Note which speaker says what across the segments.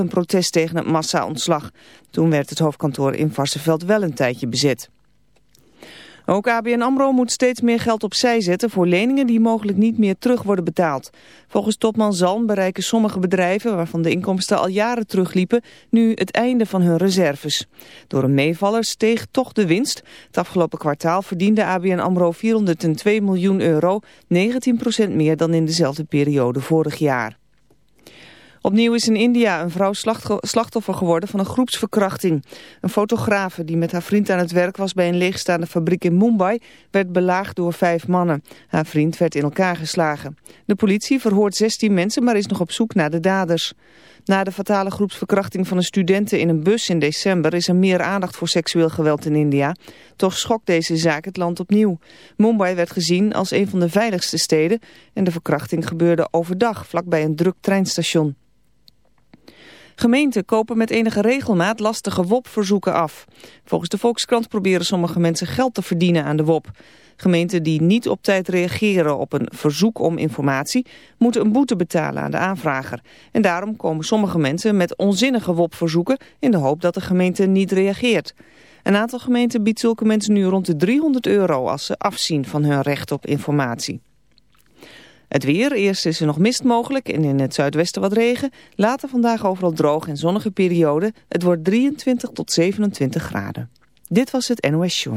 Speaker 1: een protest tegen het massa-ontslag. Toen werd het hoofdkantoor in Varsenveld wel een tijdje bezet. Ook ABN AMRO moet steeds meer geld opzij zetten voor leningen die mogelijk niet meer terug worden betaald. Volgens topman Zalm bereiken sommige bedrijven, waarvan de inkomsten al jaren terugliepen, nu het einde van hun reserves. Door een meevaller steeg toch de winst. Het afgelopen kwartaal verdiende ABN AMRO 402 miljoen euro, 19% meer dan in dezelfde periode vorig jaar. Opnieuw is in India een vrouw slachtoffer geworden van een groepsverkrachting. Een fotografe die met haar vriend aan het werk was bij een leegstaande fabriek in Mumbai werd belaagd door vijf mannen. Haar vriend werd in elkaar geslagen. De politie verhoort 16 mensen, maar is nog op zoek naar de daders. Na de fatale groepsverkrachting van een studenten in een bus in december is er meer aandacht voor seksueel geweld in India. Toch schokt deze zaak het land opnieuw. Mumbai werd gezien als een van de veiligste steden en de verkrachting gebeurde overdag vlakbij een druk treinstation. Gemeenten kopen met enige regelmaat lastige WOP-verzoeken af. Volgens de Volkskrant proberen sommige mensen geld te verdienen aan de WOP. Gemeenten die niet op tijd reageren op een verzoek om informatie... moeten een boete betalen aan de aanvrager. En daarom komen sommige mensen met onzinnige WOP-verzoeken... in de hoop dat de gemeente niet reageert. Een aantal gemeenten biedt zulke mensen nu rond de 300 euro... als ze afzien van hun recht op informatie. Het weer, eerst is er nog mist mogelijk en in het zuidwesten wat regen. Later vandaag overal droog en zonnige periode. Het wordt 23 tot 27 graden. Dit was het NOS Show.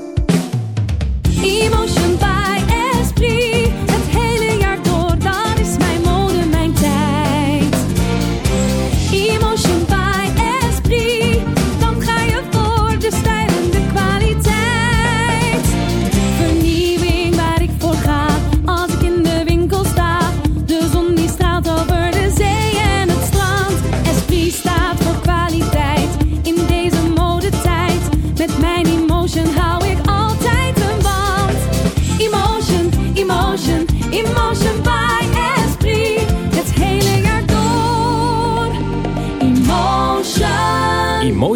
Speaker 2: 一梦。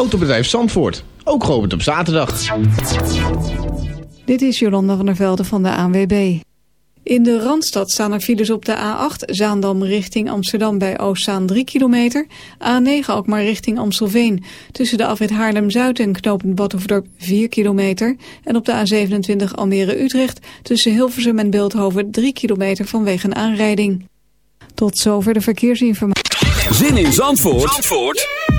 Speaker 3: Autobedrijf Zandvoort, ook geopend op zaterdag.
Speaker 4: Dit is Jolanda van der Velde van de ANWB. In de Randstad staan er files op de A8, Zaandam richting Amsterdam bij Oostzaan 3 kilometer. A9 ook maar richting Amstelveen. Tussen de afrit Haarlem-Zuid en knooppunt Badhoefdorp 4 kilometer. En op de A27 Almere-Utrecht tussen Hilversum en Beeldhoven 3 kilometer vanwege een aanrijding. Tot zover de verkeersinformatie.
Speaker 5: Zin in Zandvoort, Zandvoort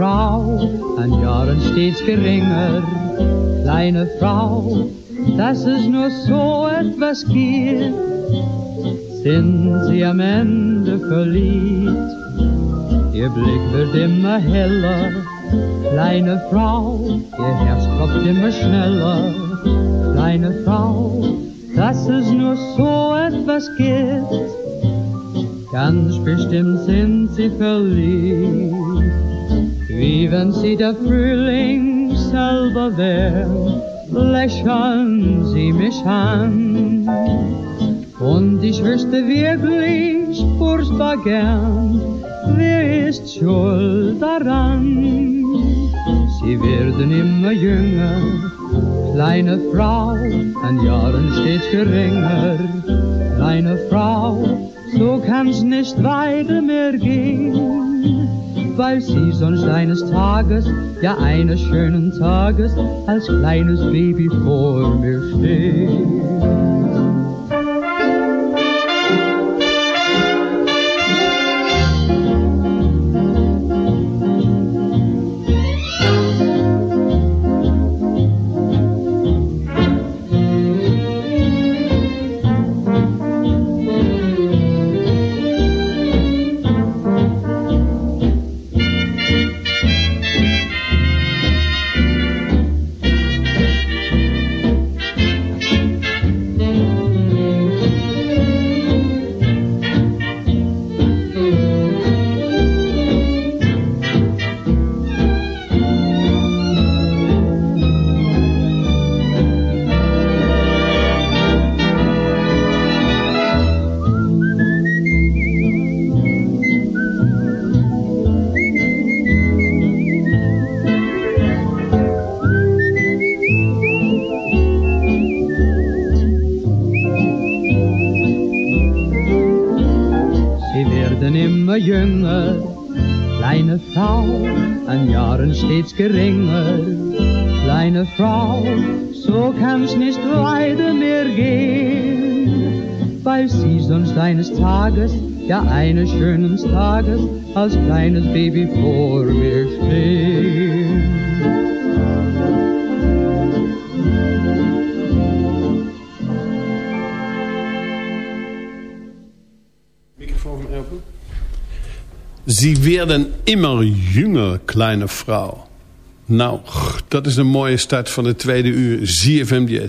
Speaker 6: Frau, an Jahren stets geringer, kleine Frau, dass es nur so etwas gibt, sind sie am Ende verliebt. Ihr Blick wird immer heller, kleine Frau, ihr Herz klopft immer schneller, kleine Frau, dass es nur so etwas gibt. Ganz bestimmt sind sie verliebt, wie wenn sie der Frühling selber wär, lächeln sie mich an. Und ich wüsste wirklich furchtbar gern, wer ist schuld daran? Sie werden immer jünger, kleine Frau, an Jahren stets geringer. Kleine Frau, so kann's nicht weiter mehr gehen, weil sie sonst eines Tages, ja eines schönen Tages, als kleines Baby vor mir steht. Als kleines Baby vor mir steht.
Speaker 7: Mikrofon open. Sie werden immer jünger, kleine Frau. Nou, dat is een mooie start van de tweede uur ZFM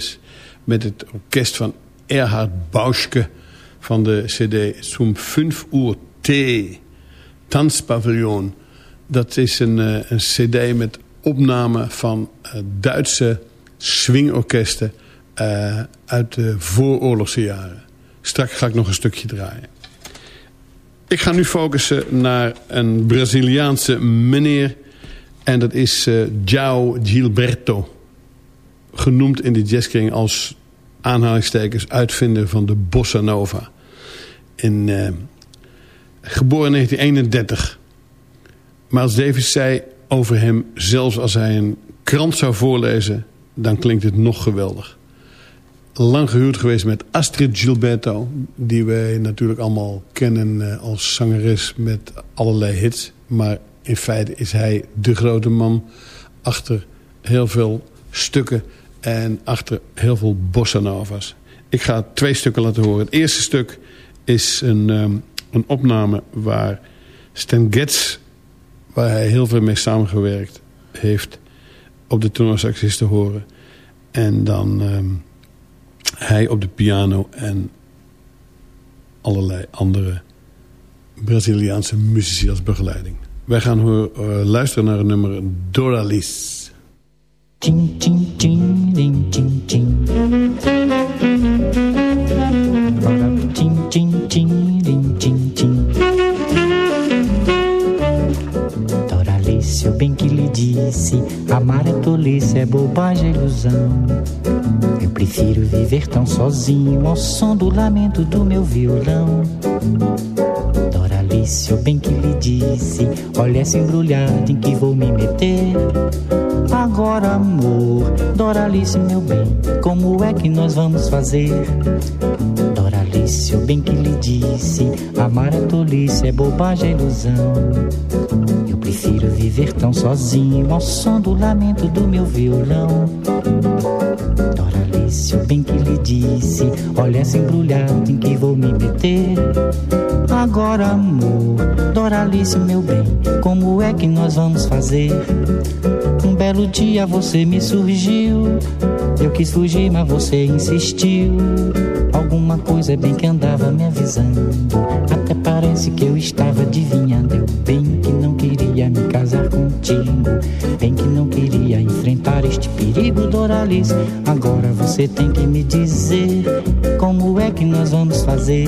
Speaker 7: Met het orkest van Erhard Bauschke van de cd Zum 5 uur T. Tanzpavillon. Dat is een, eh, een cd met opname van uh, Duitse swingorkesten uh, uit de vooroorlogse jaren. Straks ga ik nog een stukje draaien. Ik ga nu focussen naar een Braziliaanse meneer en dat is uh, João Gilberto. Genoemd in de jazzkring als aanhalingstekens uitvinder van de bossa nova. In, geboren in 1931. Maar als Davis zei over hem, zelfs als hij een krant zou voorlezen... dan klinkt het nog geweldig. Lang gehuwd geweest met Astrid Gilberto... die wij natuurlijk allemaal kennen uh, als zangeres met allerlei hits... maar in feite is hij de grote man achter heel veel stukken en achter heel veel bossa novas. Ik ga twee stukken laten horen. Het eerste stuk is een, um, een opname waar Stan Getz, waar hij heel veel mee samengewerkt heeft, op de tenorsaxis te horen. En dan um, hij op de piano en allerlei andere Braziliaanse muzici als begeleiding. Wij gaan uh, luisteren naar het nummer Doralis. Ting, ting, ting, ding, ting, ting, bem que lhe disse, amar é tolice, é bobagem, é ilusão. Eu prefiro viver tão sozinho ao som do lamento do meu violão disse, o bem que lhe disse, olha essa embrulhada em que vou me meter. Agora, amor, Doralice, meu bem, como é que nós vamos fazer? Doralice, o bem que lhe disse, amar é tolice, é bobagem, é ilusão. Prefiro viver tão sozinho ao som do lamento do meu violão. Doralice, o bem que lhe disse, olha essa embrulhada em que vou me meter. Agora, amor, Doralice, meu bem, como é que nós vamos fazer? Um belo dia você me surgiu, eu quis fugir, mas você insistiu. Alguma coisa bem que andava me avisando, até parece que eu estava adivinhando. Eu bem que queria me casar contigo, bem que não queria enfrentar este perigo, Doralice. Agora você tem que me dizer como é que nós vamos fazer.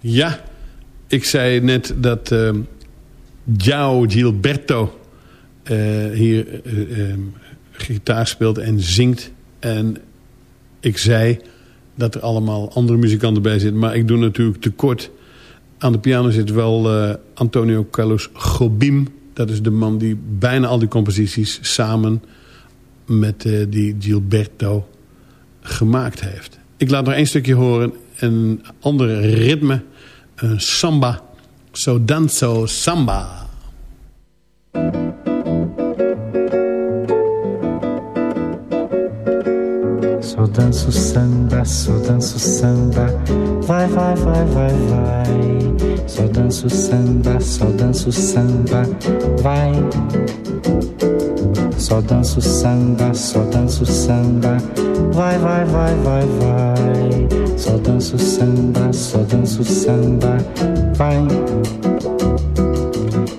Speaker 7: Ja, ik zei net dat uh, Giao Gilberto uh, hier uh, gitaar speelt en zingt. En ik zei dat er allemaal andere muzikanten bij zitten. Maar ik doe natuurlijk tekort. Aan de piano zit wel Antonio Carlos Gobim. Dat is de man die bijna al die composities samen met die Gilberto gemaakt heeft. Ik laat nog één stukje horen. Een andere ritme. Een samba. So danzo samba.
Speaker 8: Só danço samba, só danço samba, vai, vai, vai, vai, vai. Só danço samba, só danço samba, vai. Só danço samba, só danço samba, vai, vai, vai, vai, vai. Só danço samba, só danço samba, vai.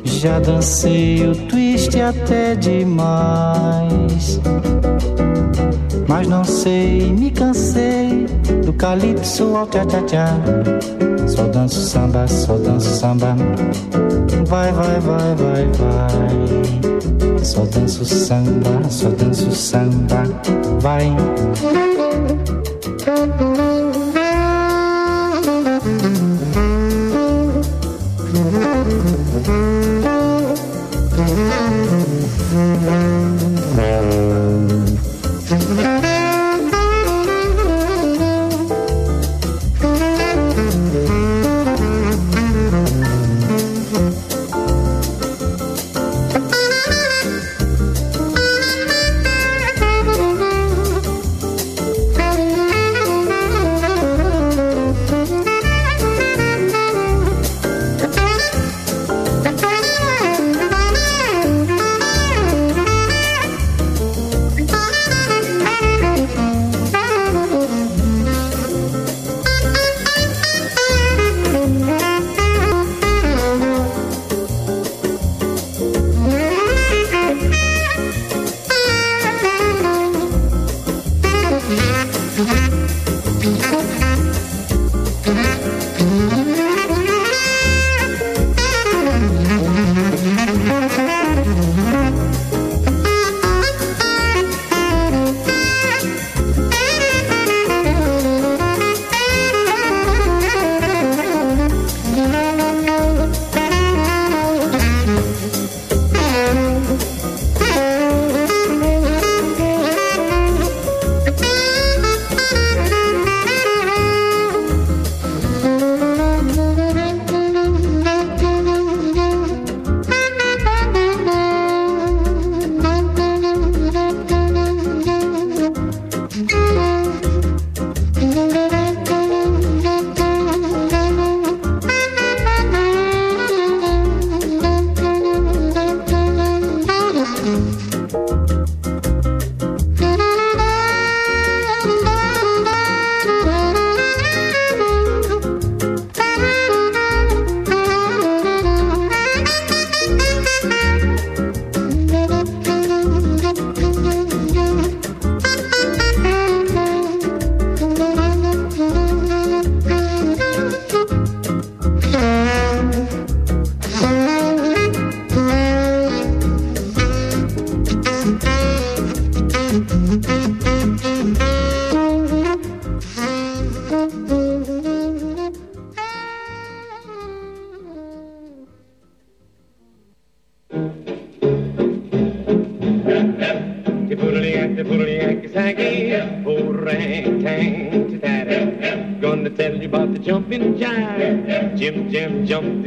Speaker 8: Já dancei o twist até demais. Mas não sei, me cansei do calypso ao tchá-tchá-tchá. Só danço samba, só danço samba. Vai, vai, vai, vai, vai. Só danço samba, só danço samba. Vai.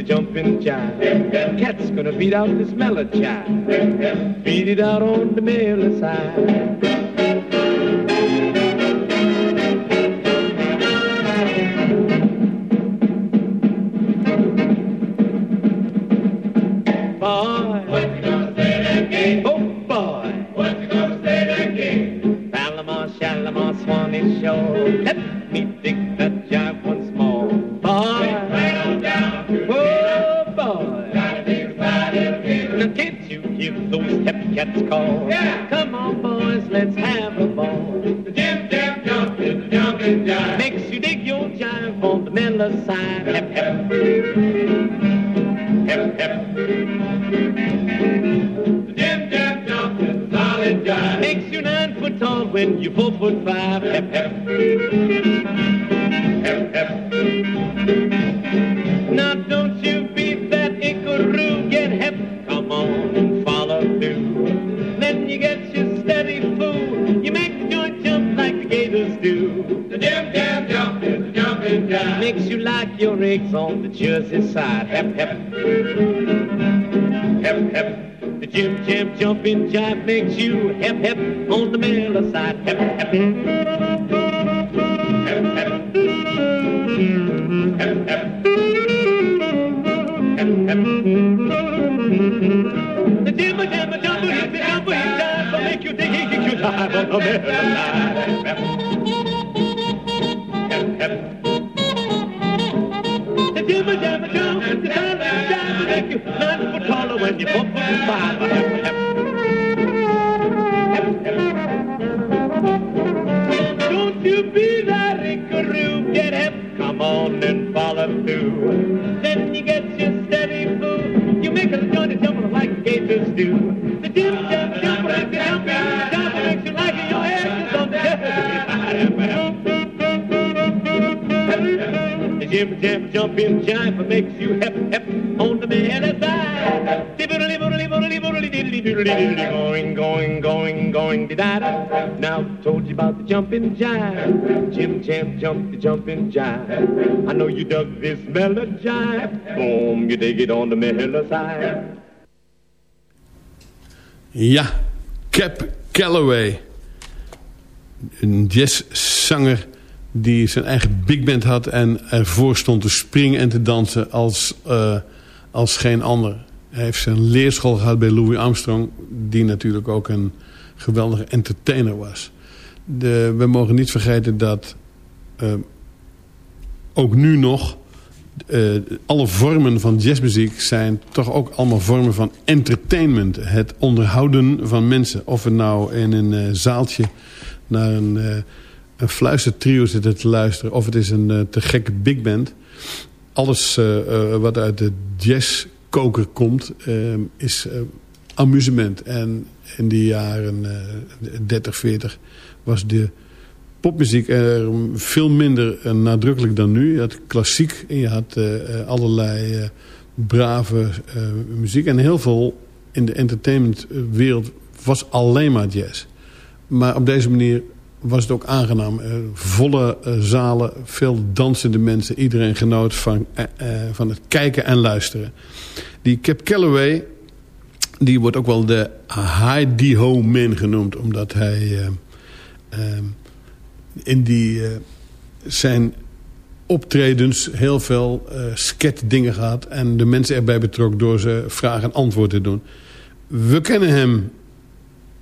Speaker 9: to jump in jive. Cat's gonna beat out this mellow jive. Beat it out on the mellow side. job makes you hip hip on the miller side. Hip hip. Hip hip. Hip hip. Hip hip. The jibber jabber jumper hip hip jive will make you dig dig you jive on the miller side. Hip hip. Hip jump, The jibber jabber you nine foot taller when you bump up the spine. Jumping jive makes you hep hep on the man side. Dibbly boodly boodly boodly diddly doodly diddly going going going going di da da. Now told you about the jumping jive. Jim jam jump the jumping jive. I know you dug this melody jive. Boom, you dig it on the mellow side.
Speaker 7: Ja, Cap Calloway. Een jazzzanger die zijn eigen big band had... en ervoor stond te springen en te dansen als, eh, als geen ander. Hij heeft zijn leerschool gehad bij Louis Armstrong... die natuurlijk ook een geweldige entertainer was. De, we mogen niet vergeten dat eh, ook nu nog... eh, alle vormen van jazzmuziek zijn toch ook allemaal vormen van entertainment. Het onderhouden van mensen. Of het nou in een zaaltje naar een, een fluistertrio zitten te luisteren... of het is een eh, te gekke big band. Alles eh, eh, wat uit de jazzkoker komt is amusement. En in die jaren eh 30, 40 was de popmuziek er veel minder nadrukkelijk dan nu. Je had klassiek en je had allerlei brave muziek. En heel veel in de entertainmentwereld was alleen maar jazz. Maar op deze manier was het ook aangenaam. Eh, volle eh, zalen, veel dansende mensen. Iedereen genoot van, eh, van het kijken en luisteren. Die Cap Calloway, die wordt ook wel de Hi-Di-Ho Man genoemd. Omdat hij in die, zijn optredens heel veel sket dingen gehad. En de mensen erbij betrok door ze vraag en antwoord te doen. We kennen hem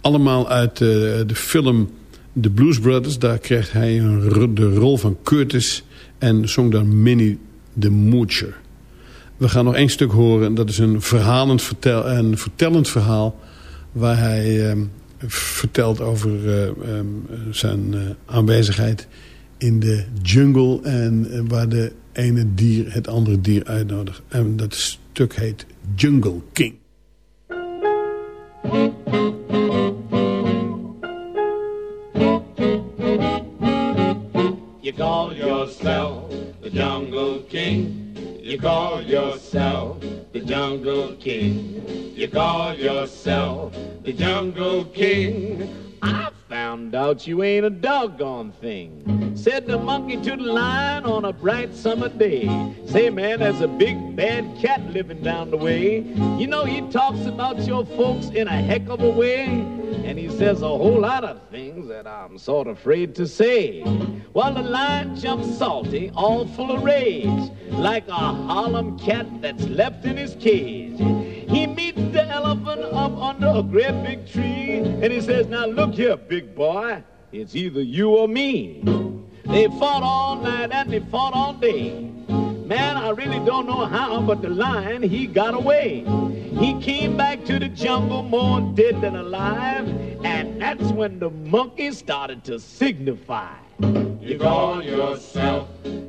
Speaker 7: allemaal uit de film The Blues Brothers. Daar kreeg hij een, de rol van Curtis en zong daar Minnie the Moocher. We gaan nog één stuk horen. Dat is een, verhalend vertel, een vertellend verhaal... waar hij eh, vertelt over eh, eh, zijn eh, aanwezigheid in de jungle... en eh, waar de ene dier het andere dier uitnodigt. En dat stuk heet Jungle King.
Speaker 9: You call yourself the Jungle King. You call yourself the Jungle King. You call yourself the Jungle King. I found out you ain't a doggone thing. Said the monkey to the lion on a bright summer day. Say, man, there's a big bad cat living down the way. You know, he talks about your folks in a heck of a way. And he says a whole lot of things that I'm sort of afraid to say. While the lion jumps salty, all full of rage, like a Harlem cat that's left in his cage. Meets up under a great big tree, and he says, Now look here, big boy, it's either you or me. They fought all night and they fought all day. Man, I really don't know how, but the lion, he got away. He came back to the jungle more dead than alive, and that's when the monkey started to signify. You call yourself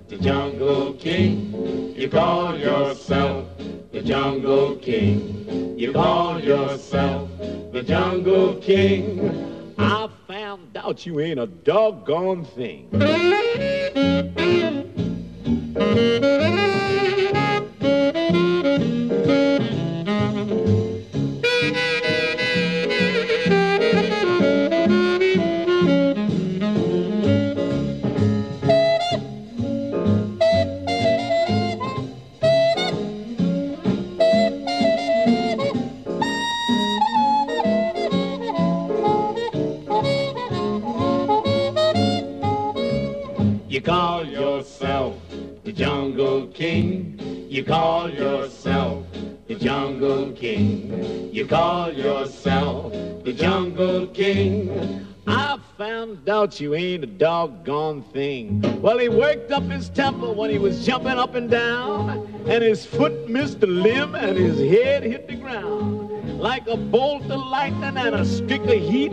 Speaker 9: the Jungle King. You call yourself the Jungle King. You call yourself the Jungle King. I found out you ain't a doggone thing. King. You call yourself the Jungle King. You call yourself the Jungle King. I found out you ain't a doggone thing. Well, he worked up his temper when he was jumping up and down, and his foot missed a limb and his head hit the ground. Like a bolt of lightning and a streak of heat,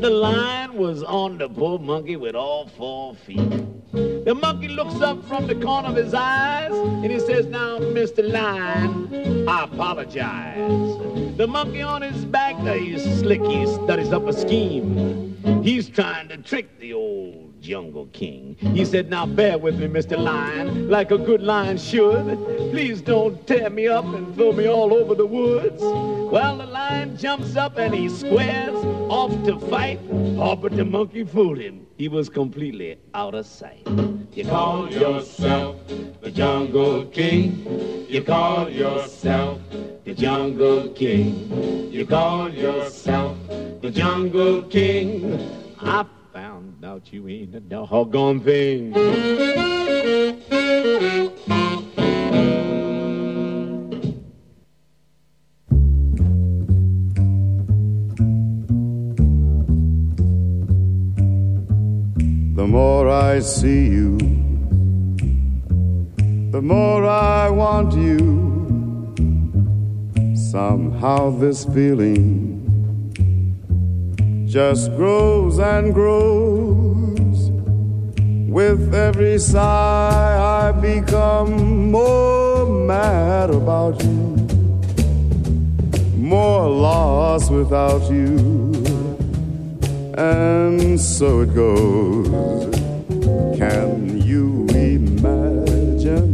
Speaker 9: the lion was on the poor monkey with all four feet. The monkey looks up from the corner of his eyes and he says, Now, Mr. Lion, I apologize. The monkey on his back, he's slick, he studies up a scheme. He's trying to trick the old jungle king. He said, Now bear with me, Mr. Lion, like a good lion should. Please don't tear me up and throw me all over the woods. Well, the lion jumps up and he squares off to fight. Oh, but the monkey fooled him. He was completely out of sight. You call yourself the jungle king. You call yourself the jungle king. You call yourself the jungle king. I found out you ain't a doggone thing.
Speaker 10: The more I see you, the more I want you. Somehow this feeling just grows and grows. With every sigh, I become more mad about you, more lost without you. And so it goes. Can you imagine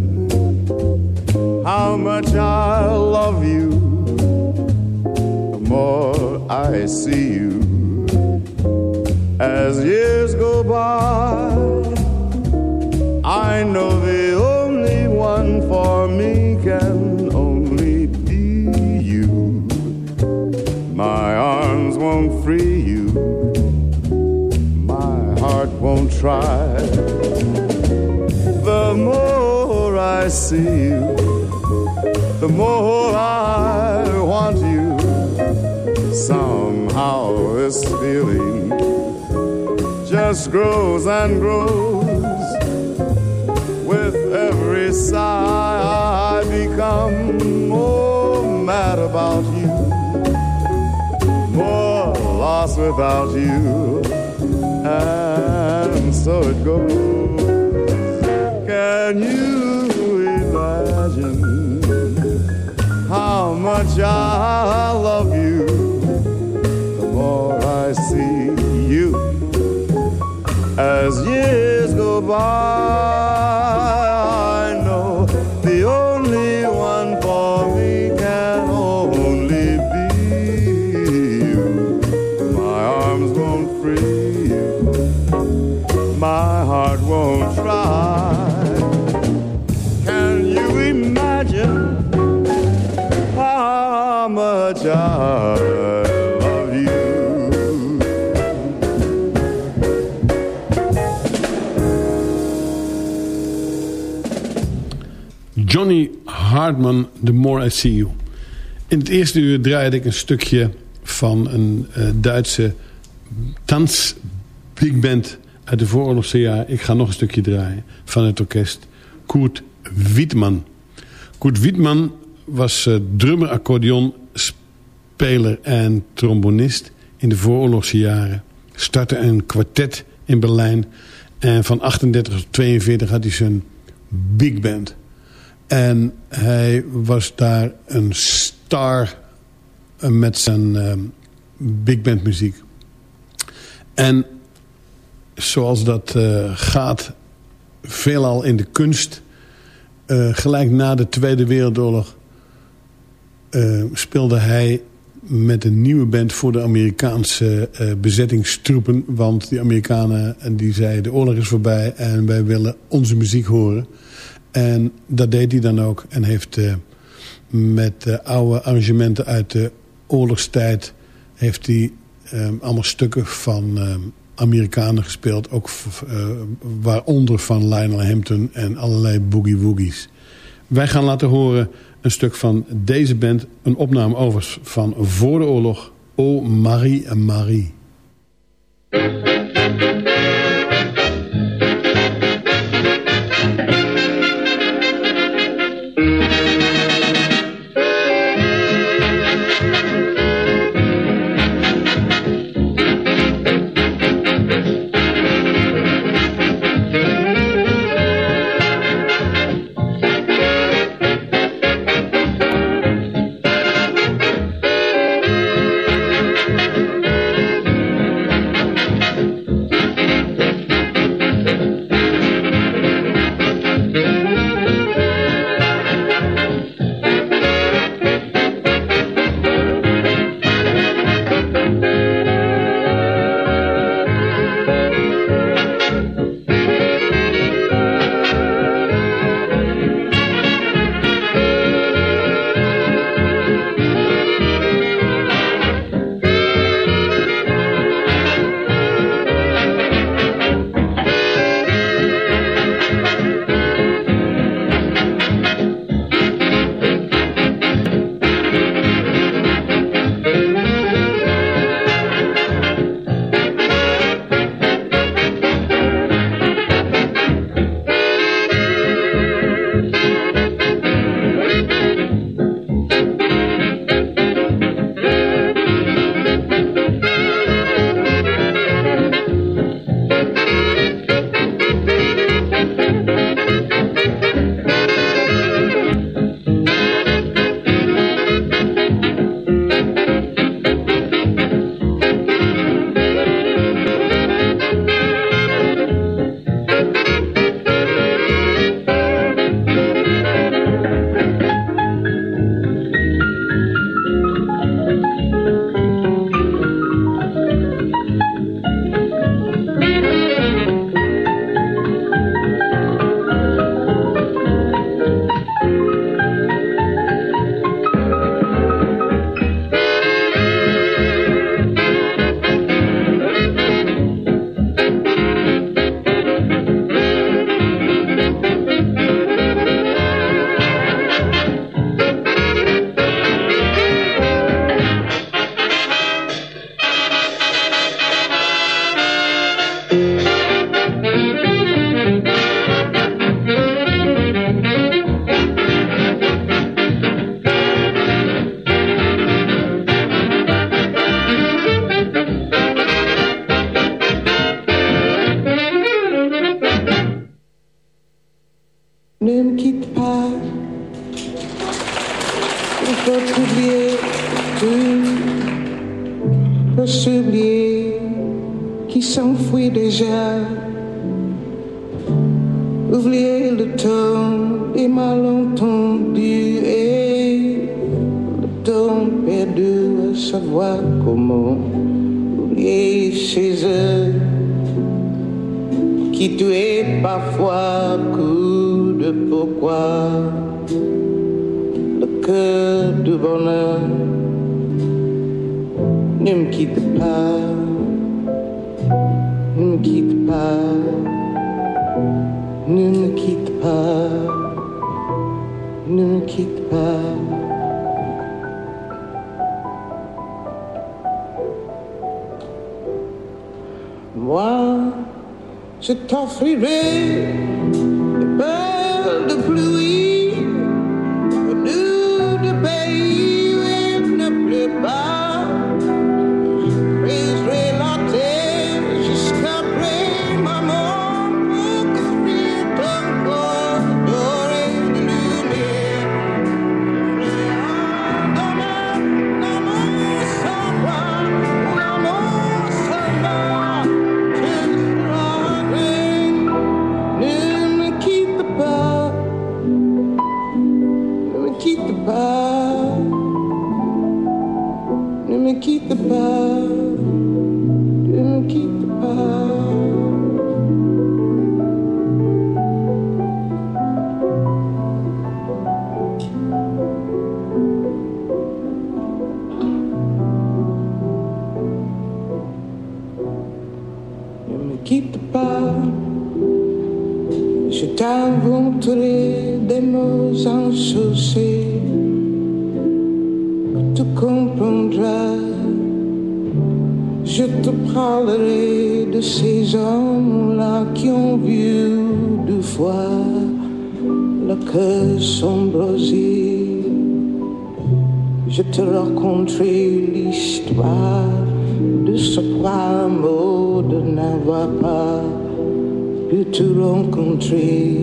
Speaker 10: how much I love you? The more I see you as years go by, I know the only one for me can only be you. My arms won't free you, my heart won't try. The more I see you, the more I want you. Somehow this feeling just grows and grows. With every sigh, I become more mad about you, more lost without you, and so it goes. Can you imagine how much I love you? As years go by,
Speaker 7: Hartman, The More I See You. In het eerste uur draaide ik een stukje van een eh, Duitse dans big band uit de vooroorlogse jaar. Ik ga nog een stukje draaien van het orkest Kurt Wittmann. Kurt Wittmann was eh, drummer, accordeon, speler en trombonist in de vooroorlogse jaren. Startte een kwartet in Berlijn. En van 38 tot 42 had hij zijn big band. En hij was daar een star eh, met zijn uh, big band muziek. En zoals dat uh, gaat, veelal in de kunst... Uh, gelijk na de Tweede Wereldoorlog speelde hij met een nieuwe band voor de Amerikaanse bezettingstroepen. Want die Amerikanen die zeiden de oorlog is voorbij en wij willen onze muziek horen. En dat deed hij dan ook en heeft met oude arrangementen uit de oorlogstijd... heeft hij allemaal stukken van Amerikanen gespeeld. Ook uh, waaronder van Lionel Hampton en allerlei boogie-woogies. Wij gaan laten horen een stuk van deze band. Een opname overigens van voor de oorlog. Oh Marie Marie.
Speaker 11: Retrouviez tout le soulier qui s'enfuit déjà. Oubliez le temps des malentendus et le temps perdu à savoir comment. Oubliez chez eux qui tuaient parfois coup de pourquoi que de bonheur. Ne me quitte pas, ne me quitte pas, ne me quitte pas, ne me quitte pas. Moi, je t'offrirai Ne me quitte pas, je t'inventerai des mots que tu comprendras. Je te parlerai de ces hommes-là qui ont vu deux fois le cœur s'embraser. Je te raconterai l'histoire ce mot de n'avoir pas pu te rencontrer.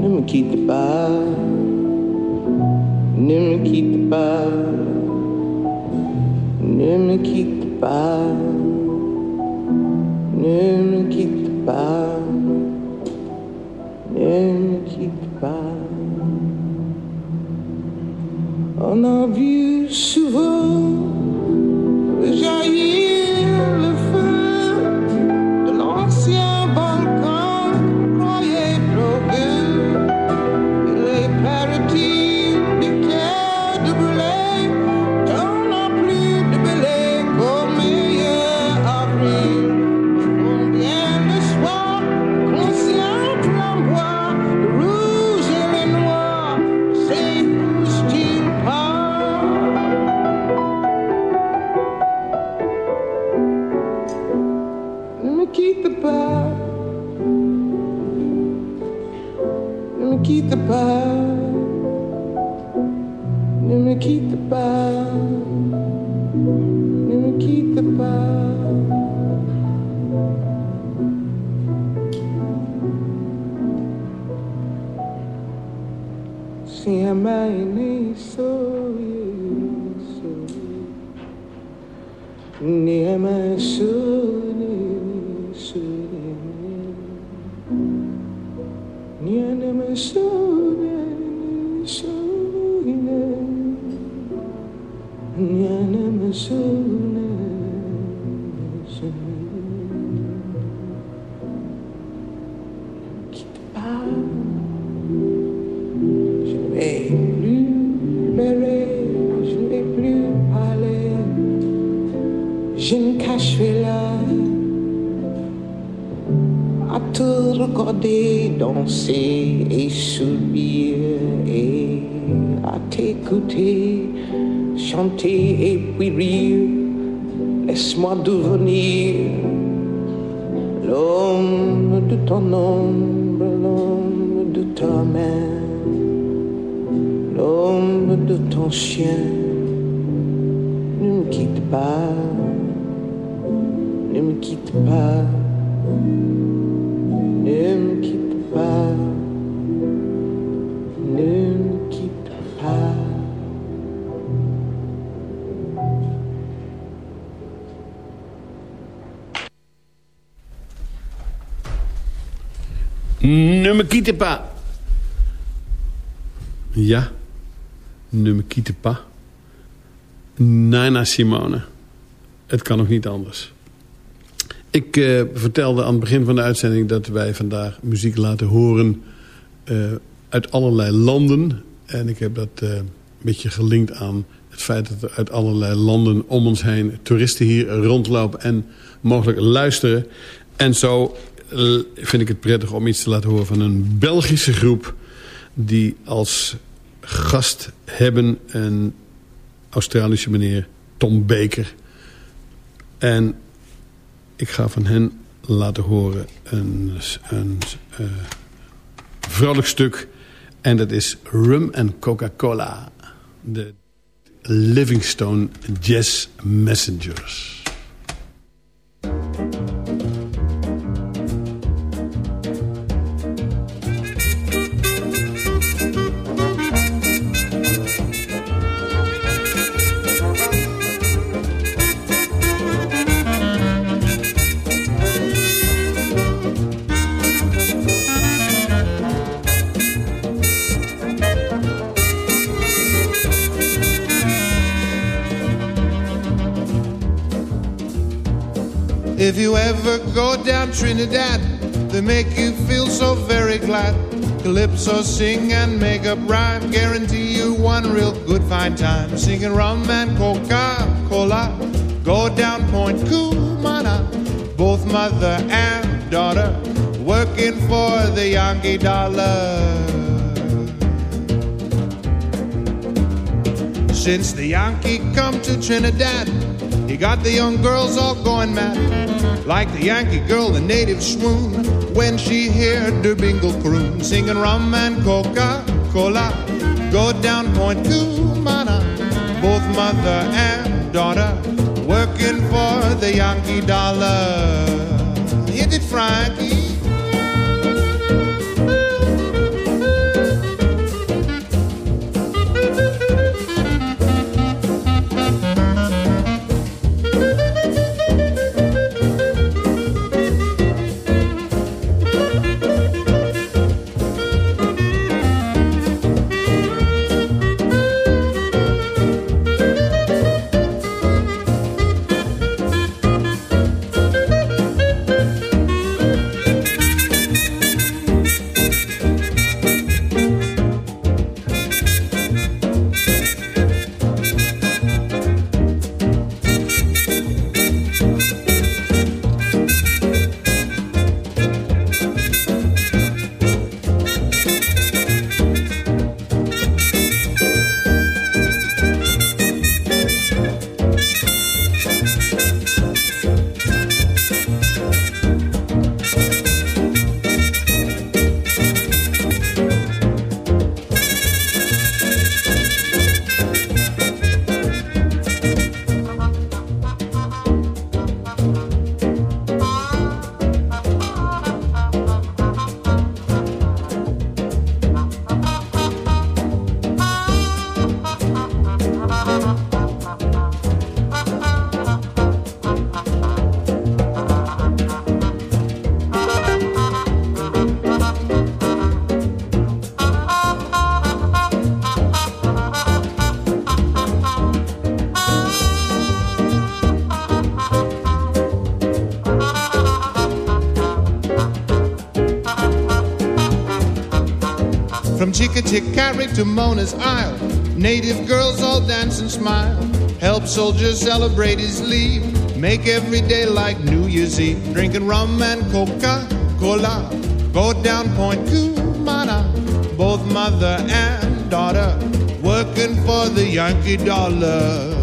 Speaker 11: Ne me quitte pas, ne me quitte pas, ne me quitte pas, ne me quitte pas, Siamai so so Niamai so so Niamai so so Niamai so danser et sourire et à t'écouter chanter et puis rire. Laisse-moi devenir l'homme de ton ombre, l'homme de ta main l'homme de ton chien. Ne me quitte pas, ne me quitte pas, Ne me quitte pas.
Speaker 7: Ja, ne me quitte pas. Nina Simone. Het kan nog niet anders. Ik eh, vertelde aan het begin van de uitzending dat wij vandaag muziek laten horen eh, uit allerlei landen. En ik heb dat eh, een beetje gelinkt aan het feit dat er uit allerlei landen om ons heen toeristen hier rondlopen en mogelijk luisteren. En zo vind ik het prettig om iets te laten horen van een Belgische groep die als gast hebben een Australische meneer Tom Baker. En ik ga van hen laten horen een, een eh, vrolijk stuk. En dat is Rum and Coca-Cola. De Livingstone Jazz Messengers.
Speaker 12: Down Trinidad, they make you feel so very glad. Calypso sing and make up rhyme, guarantee you one real good fine time. Singing rum and Coca-Cola, go down Point Cumana, both mother and daughter, working for the Yankee dollar. Since the Yankee come to Trinidad, he got the young girls all going mad. Like the Yankee girl, the natives swoon when she heard the bingle croon, singing rum and Coca-Cola. Go down Point Cumana, both mother and daughter, working for the Yankee dollar. Hit it, Frankie. From Chickaticary to Mona's Isle, native girls all dance and smile. Help soldiers celebrate his leave. Make every day like New Year's Eve. Drinking rum and Coca-Cola. Go down Point Cumana. Both mother and daughter working for the Yankee dollar.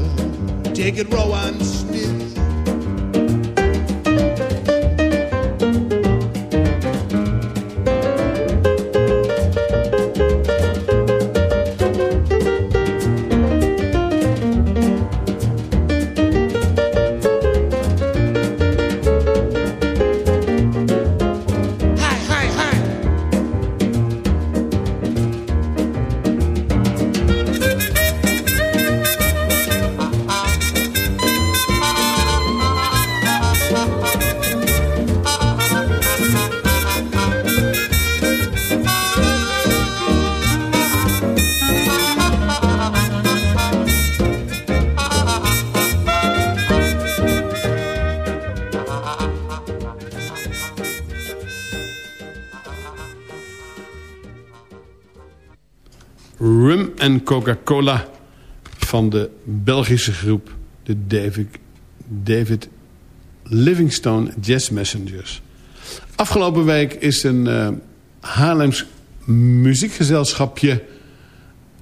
Speaker 12: Take it, Rowan
Speaker 7: Coca-Cola van de Belgische groep de David, Livingstone Jazz Messengers. Afgelopen week is een eh, Haarlems muziekgezelschapje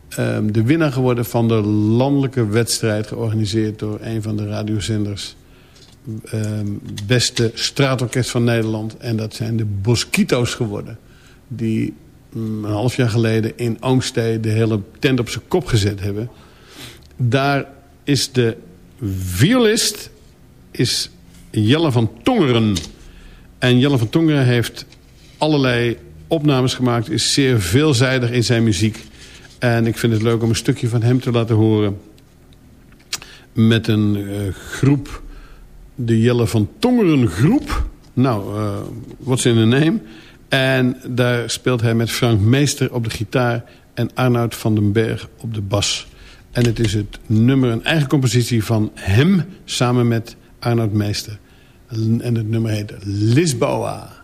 Speaker 7: eh, de winnaar geworden van de landelijke wedstrijd georganiseerd door een van de radiozenders. eh, beste straatorkest van Nederland. En dat zijn de Boskito's geworden. Die een half jaar geleden in Oomstee de hele tent op zijn kop gezet hebben. Daar is de violist is Jelle van Tongeren. En Jelle van Tongeren heeft allerlei opnames gemaakt. Is zeer veelzijdig in zijn muziek. En ik vind het leuk om een stukje van hem te laten horen. Met een eh, groep. De Jelle van Tongeren groep. Nou, uh, what's in the name? En daar speelt hij met Frank Meester op de gitaar. En Arnoud van den Berg op de bas. En het is het nummer, een eigen compositie van hem samen met Arnoud Meester. En het nummer heet Lisboa.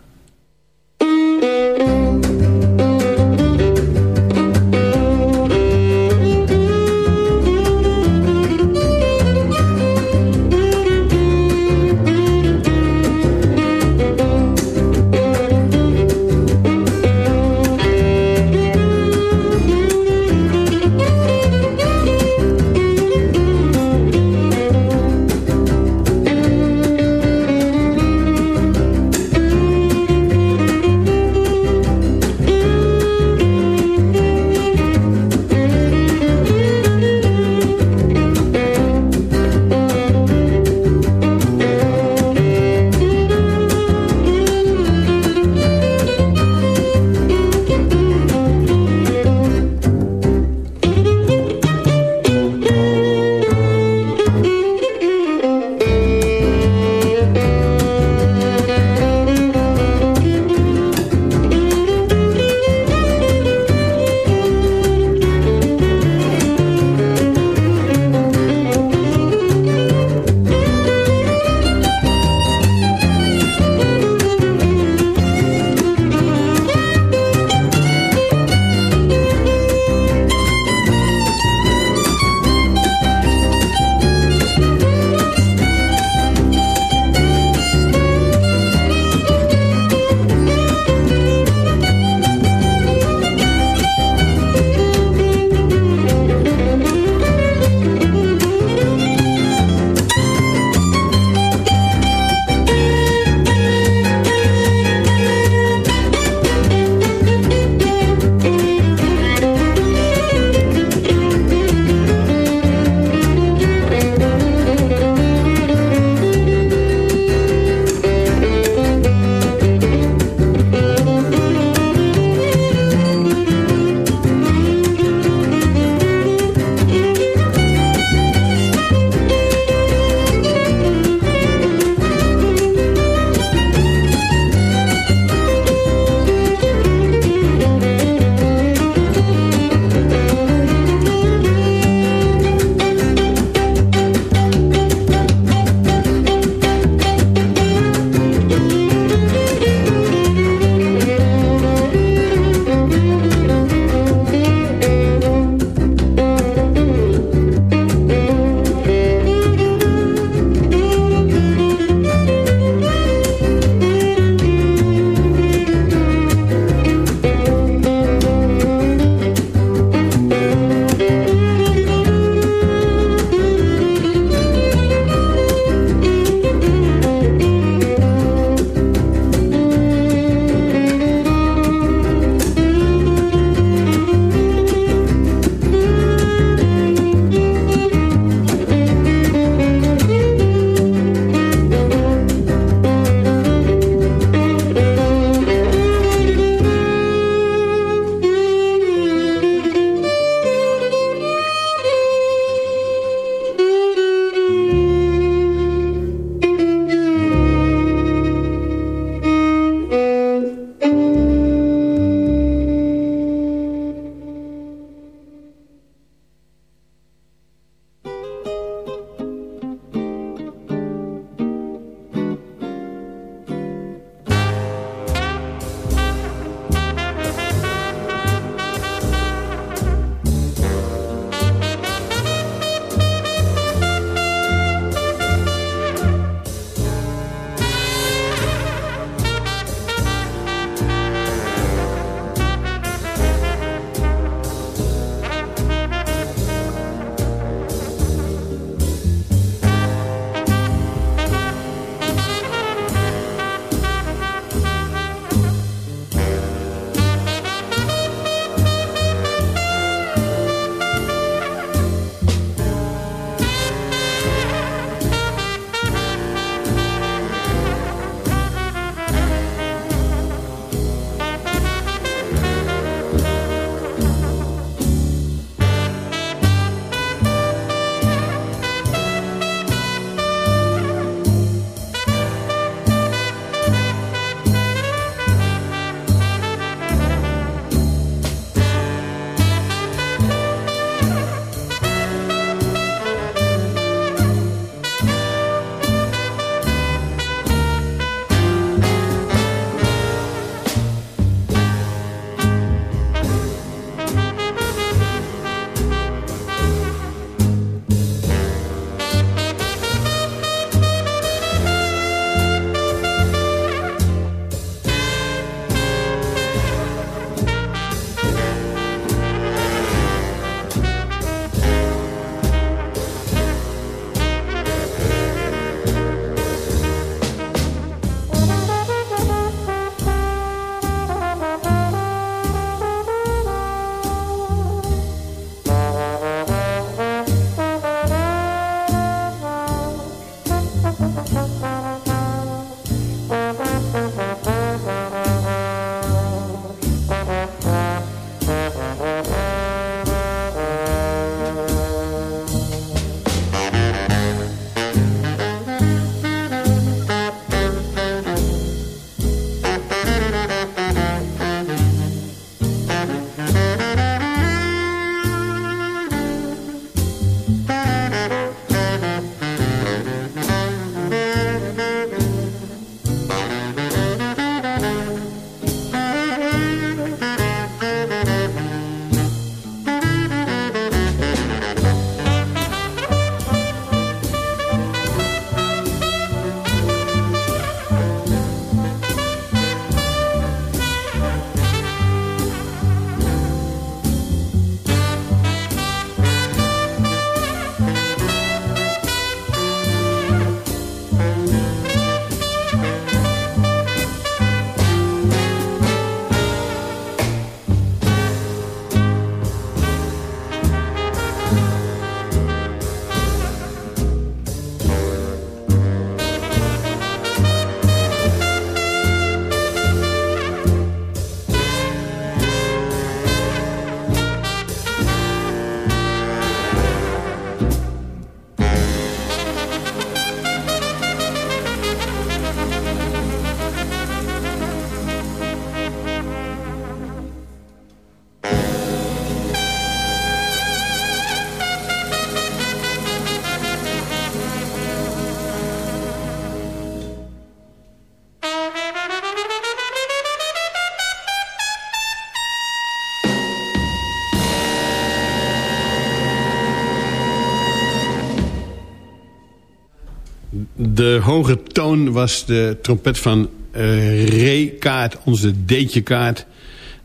Speaker 7: De hoge toon was de trompet van uh, Ray Kaart, onze Deetje Kaart...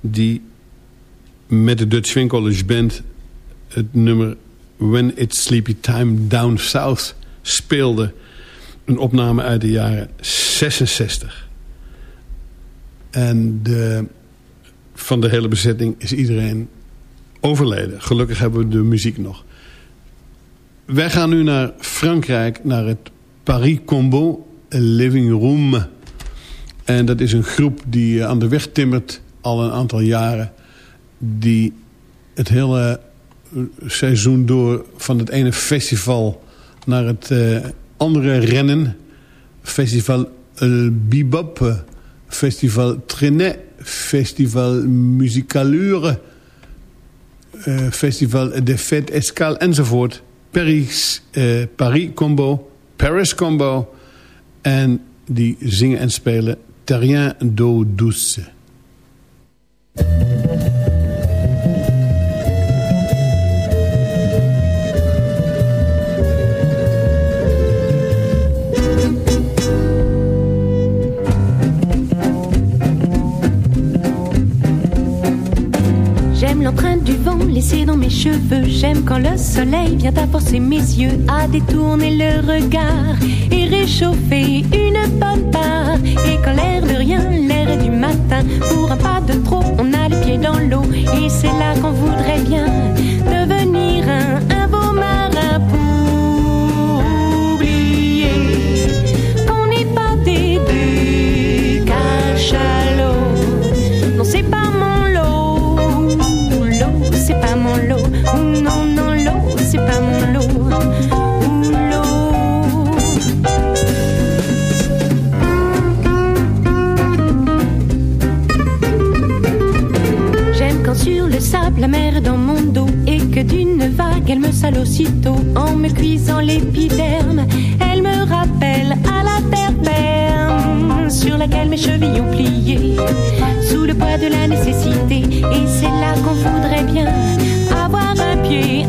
Speaker 7: die met de Dutch Swing College Band het nummer When It's Sleepy Time Down South speelde. Een opname uit de jaren 66. En de, van de hele bezetting is iedereen overleden. Gelukkig hebben we de muziek nog. Wij gaan nu naar Frankrijk, naar het Paris Combo Living Room. En dat is een groep die aan de weg timmert al een aantal jaren. Die het hele seizoen door van het ene festival naar het uh, andere rennen. Festival El Bebop, Festival Trenet, Festival Musicalure, Festival de Fête Escale enzovoort. Paris, uh, Paris Combo, Paris Combo. En die zingen en spelen Terrien d'eau douce.
Speaker 2: Dans mes cheveux. J'aime quand le soleil vient à forcer mes yeux à détourner le regard et réchauffer une bonne part. Et quand l'air de rien, l'air du matin, pour un pas de trop, on a les pieds dans l'eau. Et c'est là qu'on voudrait bien aussitôt en me cuisant l'épiderme. Elle me rappelle à la terre ferme sur laquelle mes chevilles ont plié sous le poids de la nécessité. Et c'est là qu'on voudrait bien avoir un pied,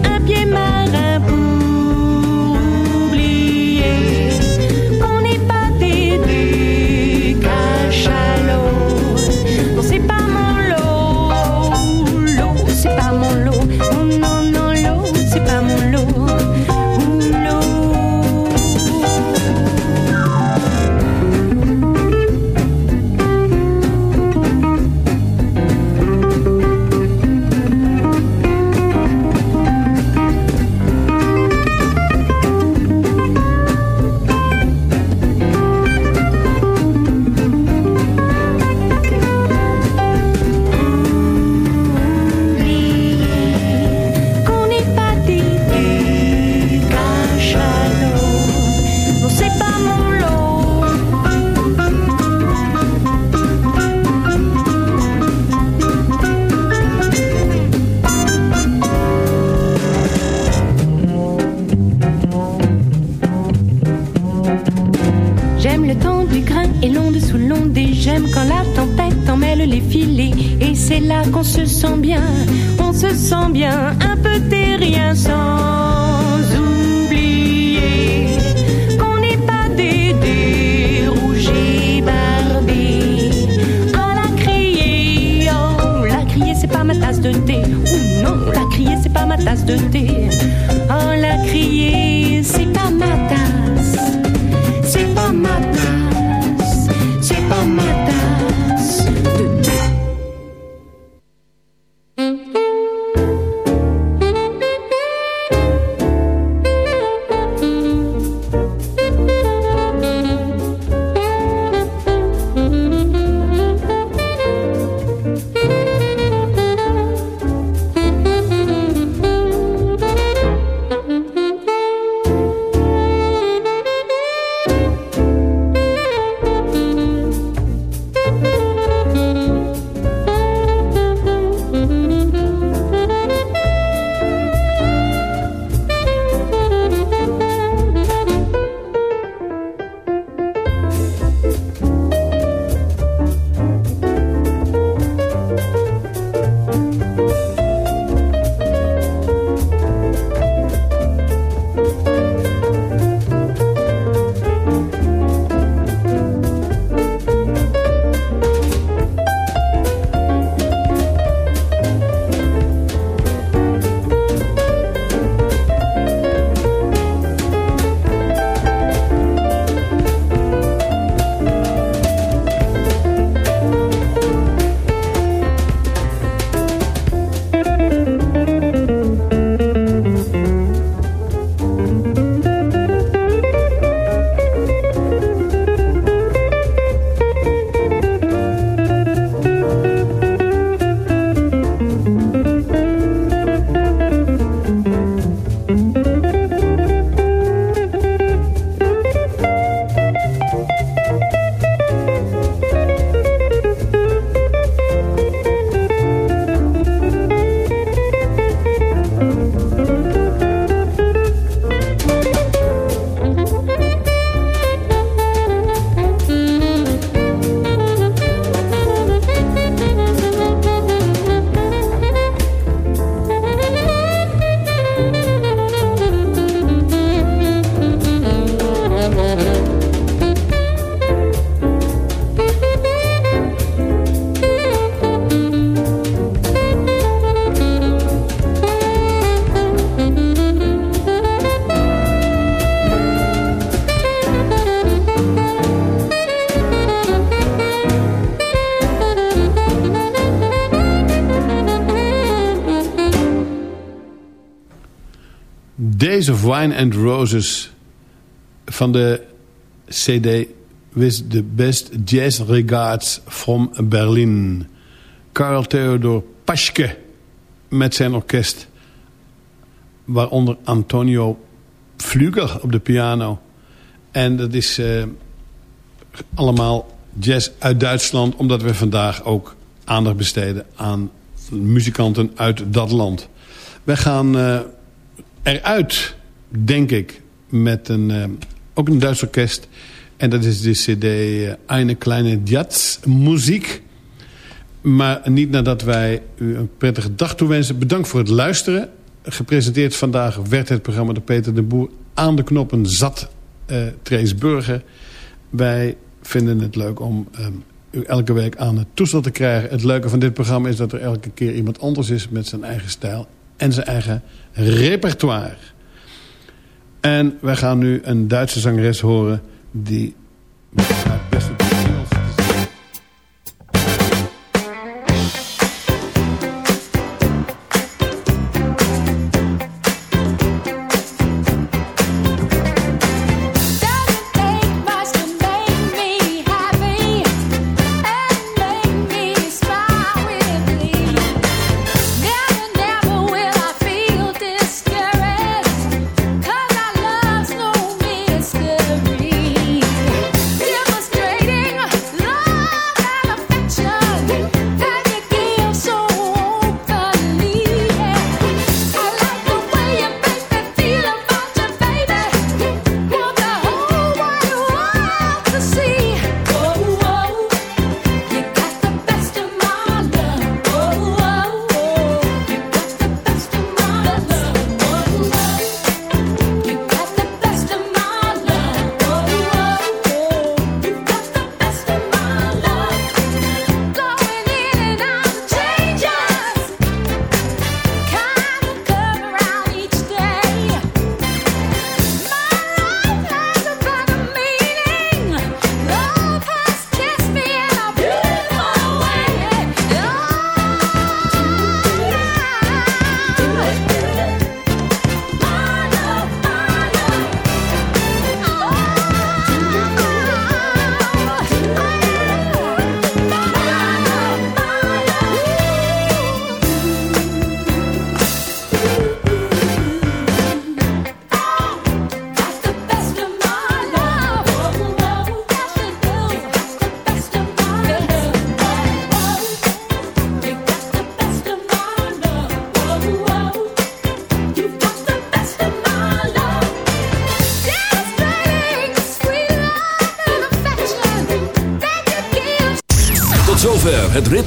Speaker 13: Of Wine and Roses van de CD with the best jazz regards from Berlin. Karl Theodor Paschke met zijn orkest. Waaronder Antonio Pflüger op de piano. En dat is uh, allemaal jazz uit Duitsland. Omdat we vandaag ook aandacht besteden aan muzikanten uit dat land. Wij gaan uh, eruit, denk ik, met een, uh, ook een Duits orkest. En dat is de cd uh, Eine Kleine Jazz Muziek. Maar niet nadat wij u een prettige dag toewensen. Bedankt voor het luisteren. Gepresenteerd vandaag werd het programma door Peter de Boer. Aan de knoppen zat uh, Burger. Wij vinden het leuk om um, u elke week aan het toestel te krijgen. Het leuke van dit programma is dat er elke keer iemand anders is... met zijn eigen stijl en zijn eigen repertoire. En wij gaan nu een Duitse zangeres horen... die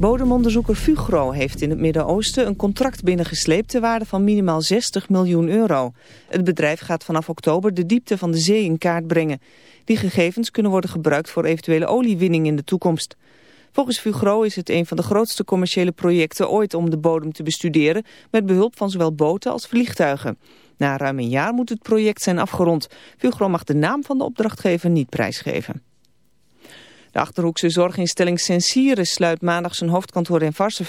Speaker 1: Bodemonderzoeker Fugro heeft in het Midden-Oosten een contract binnengesleept ter waarde van minimaal 60 miljoen euro. Het bedrijf gaat vanaf oktober de diepte van de zee in kaart brengen. Die gegevens kunnen worden gebruikt voor eventuele oliewinning in de toekomst. Volgens Fugro is het een van de grootste commerciële projecten ooit om de bodem te bestuderen met behulp van zowel boten als vliegtuigen. Na ruim een jaar moet het project zijn afgerond. Fugro mag de naam van de opdrachtgever niet prijsgeven. De Achterhoekse zorginstelling Sensieren sluit maandag zijn hoofdkantoor in Varsenveld.